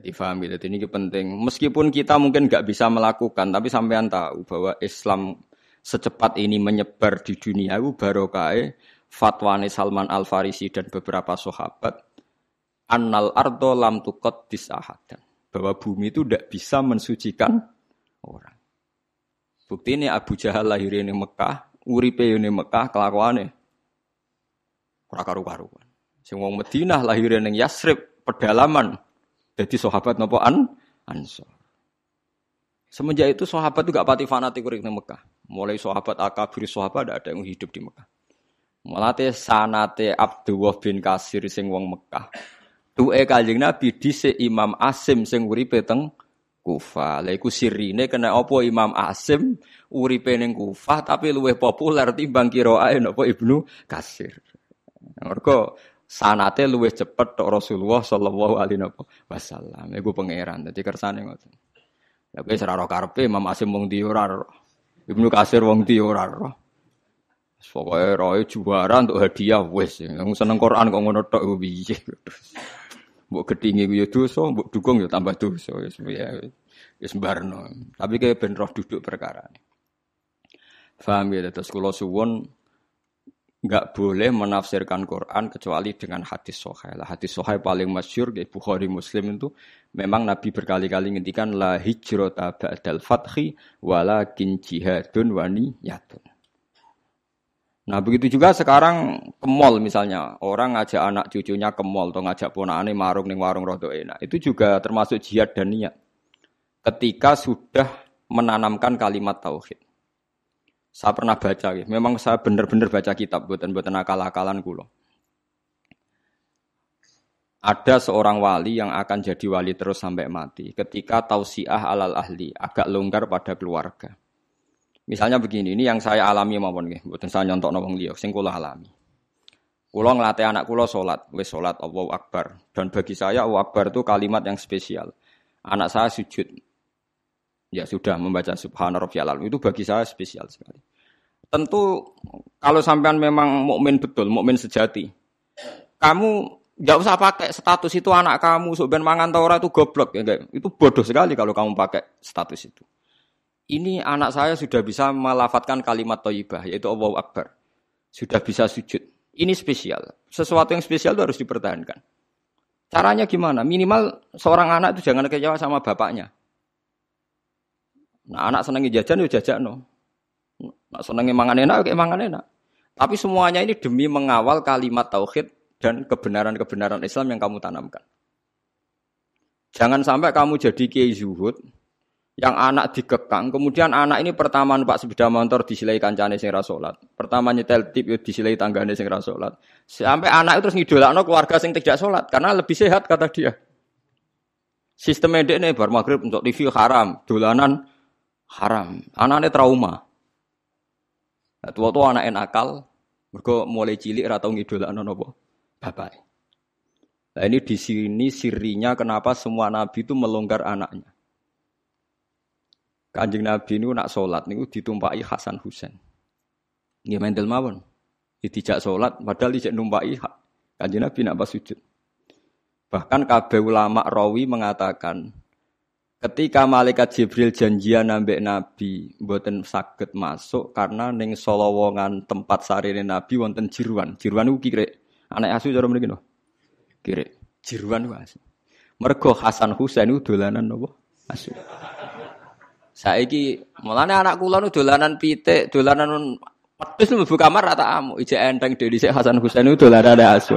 Jadi paham gitu. Ini penting. Meskipun kita mungkin nggak bisa melakukan, tapi sampean tahu bahwa Islam secepat ini menyebar di dunia itu barokah fatwane Salman Al Farisi dan beberapa sahabat annal ardo lam tukot disahadan bahwa bumi itu tidak bisa mensucikan orang. Bukti ini Abu Jahal lahir di Mekah, uripe di Mekah kelakuannya ora karu-karuan. Sing wong Madinah lahir ning Yasrib pedalaman jadi sahabat nopo an Ansor. Semenjak itu sahabat itu gak pati fanatik urip di Mekah. Mulai sahabat akabir sahabat ada yang hidup di Mekah. Mulate sanate Abdullah bin Kasir sing wong Mekah. Tu'e Kanjeng Nabi dhisik Imam Asim sing uripe teng Kufah. Lha iku sirine kena apa Imam Asim uripe ning Kufah tapi luwih populer timbang kiroae napa Ibnu Kasir. Mergo sanate luwih cepet tok Rasulullah sallallahu alaihi wasallam. Iku pangeran. Dadi kersane ngoten. Ya wis ora karepe Imam Asim wong ndi ora Ibnu Kasir wong ndi ora Pokoke roe juara untuk hadiah wis. Wong seneng Quran kok ngono tok piye. Mbok gedhinge ku ya dosa, mbok dukung ya tambah dosa wis ya wis barno. Tapi kayak ben roh duduk perkara. Faham ya terus kula suwun nggak boleh menafsirkan Quran kecuali dengan hadis sohail. Hadis sohail paling masyur di Bukhari Muslim itu memang Nabi berkali-kali ngendikan la hijrata ba'dal fathi walakin jihadun wani yatun. Nah begitu juga sekarang ke mall misalnya orang ngajak anak cucunya ke mall atau ngajak ponakane marung ning warung rodo enak itu juga termasuk jihad dan niat. Ketika sudah menanamkan kalimat tauhid. Saya pernah baca, ya. memang saya benar-benar baca kitab, buatan-buatan akal-akalan kulo. Ada seorang wali yang akan jadi wali terus sampai mati. Ketika tausiah alal ahli, agak longgar pada keluarga. Misalnya begini, ini yang saya alami maupun nggih, buatan saya nyontok nobong liok, sing kula alami. Kulo ngelatih anak kulo sholat, wes sholat Allahu Akbar. Dan bagi saya Allahu Akbar itu kalimat yang spesial. Anak saya sujud, ya sudah membaca subhana rabbiyal itu bagi saya spesial sekali. Tentu kalau sampean memang mukmin betul, mukmin sejati. Kamu nggak usah pakai status itu anak kamu sebenarnya mangan taura itu goblok ya. Itu bodoh sekali kalau kamu pakai status itu. Ini anak saya sudah bisa melafatkan kalimat thayyibah yaitu Allahu Akbar. Sudah bisa sujud. Ini spesial. Sesuatu yang spesial itu harus dipertahankan. Caranya gimana? Minimal seorang anak itu jangan kecewa sama bapaknya. Nah, anak senengi jajan ya jajan no. Nak senengi mangan enak, kayak mangan enak. Tapi semuanya ini demi mengawal kalimat tauhid dan kebenaran-kebenaran Islam yang kamu tanamkan. Jangan sampai kamu jadi kiai zuhud yang anak dikekang, kemudian anak ini pertama numpak sepeda motor disilai kancane sing ra salat. Pertama nyetel tip yo disilai tanggane sing ra salat. Sampai anak itu terus ngidolakno keluarga sing tidak salat karena lebih sehat kata dia. Sistem nih bar maghrib untuk TV haram, dolanan haram. Anaknya trauma. Nah, tua-tua anak nakal, mereka mulai cilik atau ngidolakno napa? Bapak. Nah, ini di sini sirinya kenapa semua nabi itu melonggar anaknya. Kanjeng Nabi ini nak sholat niku ditumpai Hasan Husain. Ini mendel mawon. Dijak sholat padahal dijak numpai Kanjeng Nabi nak pas sujud. Bahkan kabeh ulama rawi mengatakan Ketika malaikat Jibril janjian nambah Nabi, buatan sakit masuk karena neng solowongan tempat sarine Nabi wonten jiruan. Jiruan itu kira anak asu cara mriki no. Kira jiruan itu asu. Mergo Hasan Husain itu dolanan nopo? Asu. Saiki mulane anak kula nu dolanan pitik, dolanan wedhus mlebu kamar rata amu. Ijek enteng dhewe Hasan Husain itu dolanan asu.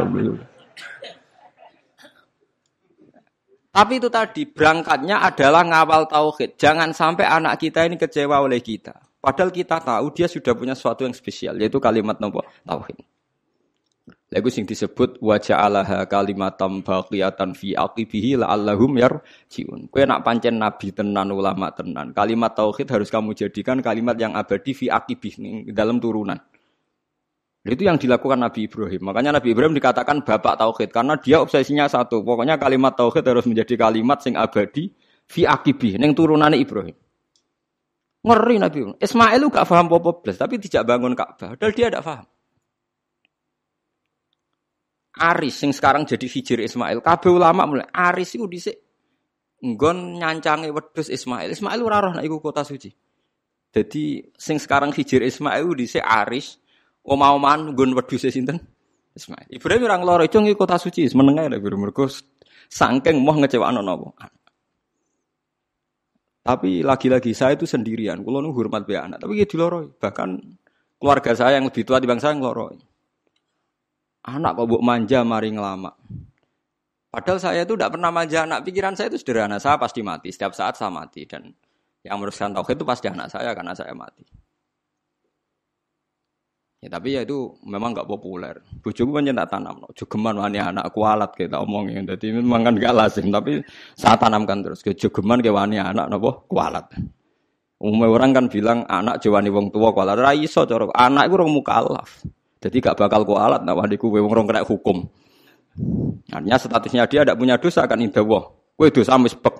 Tapi itu tadi berangkatnya adalah ngawal tauhid. Jangan sampai anak kita ini kecewa oleh kita. Padahal kita tahu dia sudah punya sesuatu yang spesial yaitu kalimat nopo tauhid. Lagu sing disebut wajah Allah kalimatam baqiyatan fi aqibihi la'allahum yarjiun. Kowe nak pancen nabi tenan ulama tenan. Kalimat tauhid harus kamu jadikan kalimat yang abadi fi aqibih dalam turunan. Itu yang dilakukan Nabi Ibrahim. Makanya Nabi Ibrahim dikatakan bapak tauhid karena dia obsesinya satu. Pokoknya kalimat tauhid harus menjadi kalimat sing abadi fi akibi neng turunane Ibrahim. Ngeri Nabi Ibrahim. Ismail lu gak paham apa belas, tapi tidak bangun Ka'bah. Padahal dia tidak paham. Aris yang sekarang jadi hijir Ismail. Kabeh ulama mulai Aris itu dhisik nggon nyancange wedhus Ismail. Ismail ora roh nek iku kota suci. Jadi sing sekarang hijir Ismail dhisik Aris, omah-omahan nggon wedhuse sinten? Ismail. Ibrahim orang loro itu kota suci, menengah ada guru mereka sangking mau ngecewaan nopo. Tapi lagi-lagi saya itu sendirian. Kulo nu hormat be anak, tapi gitu loro. Bahkan keluarga saya yang lebih tua di bangsa yang loro. Anak kok buk manja mari ngelama. Padahal saya itu tidak pernah manja anak. Pikiran saya itu sederhana. Saya pasti mati. Setiap saat saya mati. Dan yang meneruskan tauhid itu pasti anak saya karena saya mati. Ya, tapi ya itu memang nggak populer. Bujuku kan tak tanam, jogeman wani anak kualat kita omongin. Jadi memang kan gak lazim, tapi saya tanamkan terus. Jogeman ke wani anak nopo kualat. Umumnya orang kan bilang anak jawani wong tua kualat. Raiso corok anak itu orang mukalaf. Jadi gak bakal kualat. Nah wani wong kena hukum. Artinya statusnya dia tidak punya dosa kan indah wah. Kue dosa mispek.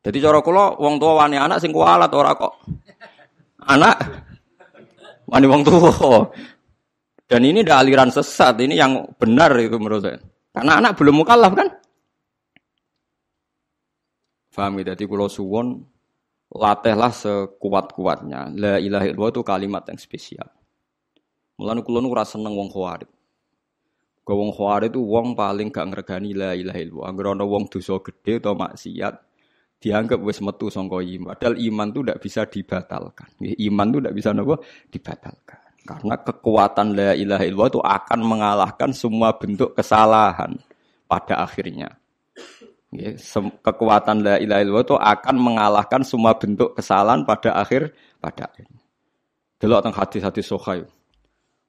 Jadi corok kulo wong tua wani anak sing kualat ora kok. Anak Wani wong tua. Dan ini ada aliran sesat, ini yang benar itu menurut saya. Karena anak belum mukallaf kan? Faham ya? Jadi kalau suwon latihlah sekuat-kuatnya. La ilaha illallah itu kalimat yang spesial. Mulane kula nu ora seneng wong khawarij. Kau wong khawarij itu wong paling gak ngergani la ilaha illallah. Angger ana wong dosa gede atau maksiat, dianggap wis metu sangka iman. Padahal iman itu tidak bisa dibatalkan. Iman itu tidak bisa nopo dibatalkan. Karena kekuatan la ilaha illallah itu akan mengalahkan semua bentuk kesalahan pada akhirnya. Kekuatan la ilaha illallah itu akan mengalahkan semua bentuk kesalahan pada akhir pada akhirnya. Delok teng hadis-hadis sahih.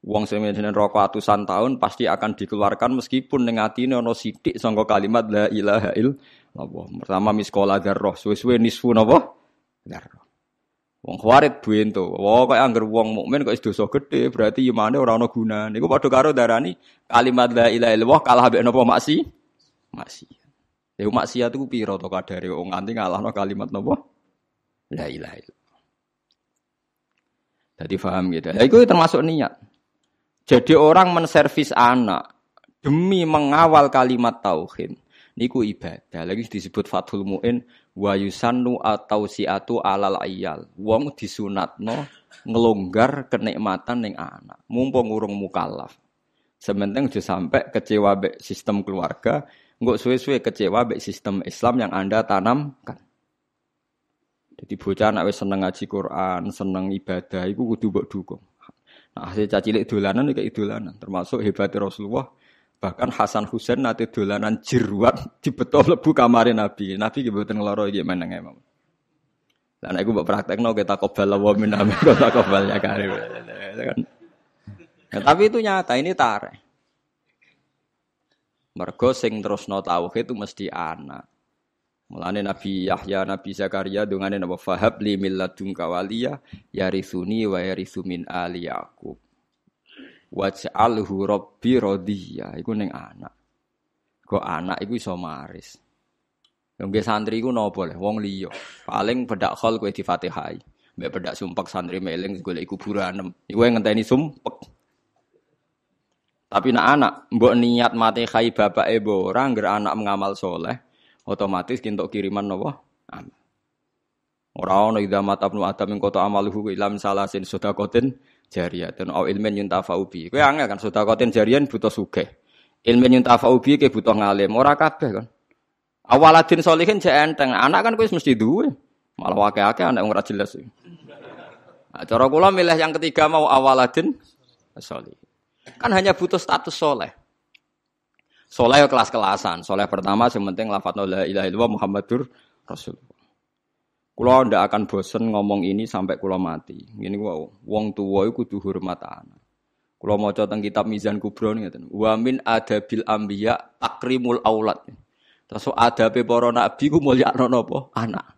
Wong sing jeneng rokok atusan tahun pasti akan dikeluarkan meskipun ning atine ana sithik sangka kalimat la ilaha illallah. Pertama miskola darroh, suwe-suwe nisfu napa? Darroh. Wong khawarit buento. Wah kok angger wong mukmin kok dosa gede, berarti imane ora ana gunane. Niku padha karo darani kalimat la ilaha illallah kalah mbek napa maksi? Maksi. Ya maksiat iku pira to kadare wong nganti ngalahno kalimat napa? La ilaha illallah. Jadi paham gitu. Ya itu termasuk niat. Jadi orang menservis anak demi mengawal kalimat tauhid niku ibadah. Lagi disebut Fathul Muin wa yusannu atau siatu alal ayal. Wong disunatno ngelonggar kenikmatan ning anak. Mumpung urung mukallaf. Sementing aja sampai kecewa be sistem keluarga, nggak suwe-suwe kecewa be sistem Islam yang Anda tanamkan. Jadi bocah anak seneng ngaji Quran, seneng ibadah, iku kudu mbok dukung. Nah, hasil cacilik dolanan kayak dolanan, termasuk hebatnya Rasulullah. Bahkan Hasan Husain nanti dolanan jeruat di betul lebu kamarin Nabi. Nabi kebetulan ngeloro iki meneng emang. Dan aku buat praktek no kita kobal wa min amin kota kobal ya karim. Ya, tapi itu nyata ini tarik. Mergo sing terus no tauhid itu mesti anak. Mulane Nabi Yahya, Nabi Zakaria dungane napa fahab li milladunka waliya yarithuni wa yarithu min ali Yaqub. Waj'alhu rabbi radhiya. Iku ning anak. Kok anak iku iso maris. Yang santri iku nopo le wong liya. Paling bedak khol kowe di Fatihai. Mbek bedak sumpek santri meling golek kuburan. Iku ngenteni sumpek. Tapi nak anak mbok niat mati khai ibu orang anak mengamal soleh, otomatis kintok kiriman nopo amal. Ora idza mata ibnu adam ing kota amaluhu ilam salasin sedekatin jariyatun au ilmin yuntafa'u bi. Kowe angel kan sedekatin jariyan butuh sugih. Ilmin yuntafa'u bi ke butuh ngalim, ora kabeh kan. Awaladin solihin jek enteng, anak kan kowe mesti duwe. Malah akeh-akeh anak ora jelas. Nah, cara kula milih yang ketiga mau awaladin solih. Kan hanya butuh status soleh. Soleh kelas-kelasan. Soleh pertama yang penting lafadz la ilaha illallah Muhammadur Rasulullah. Kulo ndak akan bosen ngomong ini sampai kulo mati. Ini wow, wong tua itu kudu hormat anak. Kulo mau teng kitab Mizan Kubro nih Wa min adabil ambiya takrimul aulad. Terus adabe para nabi ku mulya napa? Anak.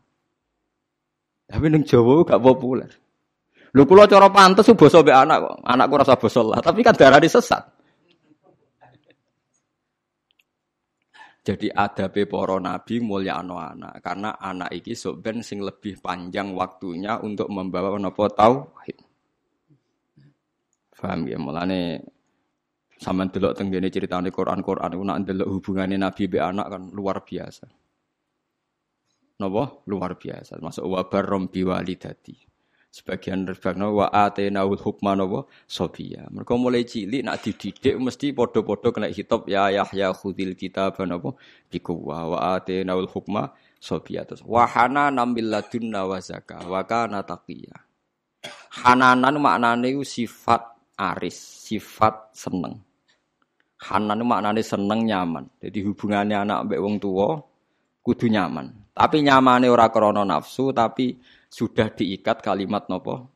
Tapi ning Jawa gak populer. Lho kula cara pantes basa mbek anak kok. Anakku rasa basa lah, tapi kan darah sesat. Jadi ada para nabi anak karena anak iki sok sing lebih panjang waktunya untuk membawa napa tauhid. Paham ya mulane sampean delok teng cerita ceritane Quran-Quran ku nak delok hubungane nabi be anak kan luar biasa. napa luar biasa. Masuk wabar rombi walidati. Sebagian rebakno wa atenaul hukma napa sobiya. Mereka mulai cilik nak dididik mesti podo-podo kena hitop ya Yahya khudil kitab napa bikuwa wa atenaul hukma sobiya terus wahana nambil ladunna wa zakah wa kana. Hananan maknane sifat aris, sifat seneng. Hanan maknane seneng nyaman. Jadi hubungannya anak mbek wong tua kudu nyaman. Tapi nyamane ora krana nafsu tapi sudah diikat kalimat nopo